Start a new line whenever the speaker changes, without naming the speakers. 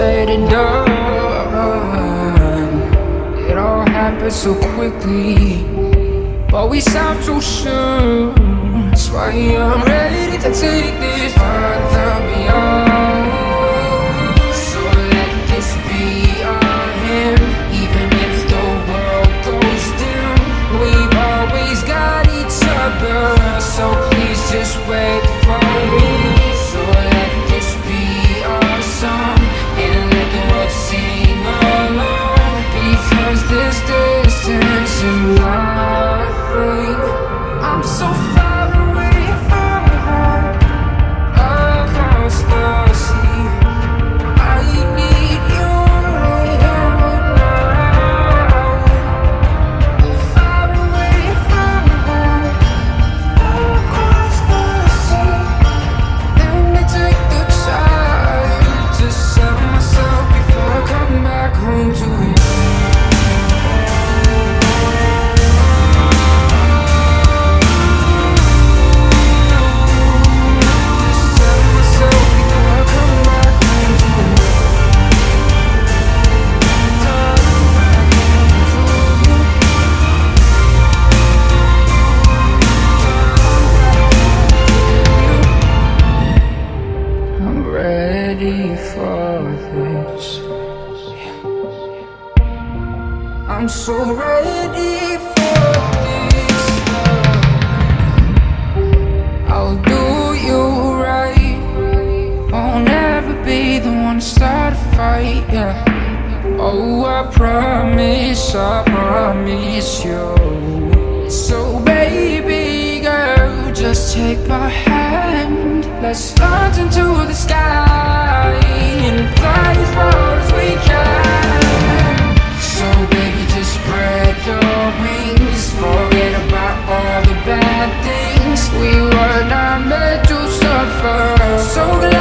it done. It all happened so quickly, but we sound so sure. That's why I'm ready to take this further beyond. So let this be our hymn, even if the world goes dim. We've always got each other, so please just wait I'm so ready for this. I'll do you right. I'll never be the one to start a fight. Yeah. Oh, I promise, I promise you. So, baby girl, just take my hand. Let's launch into the sky the things we were not meant to suffer. So glad.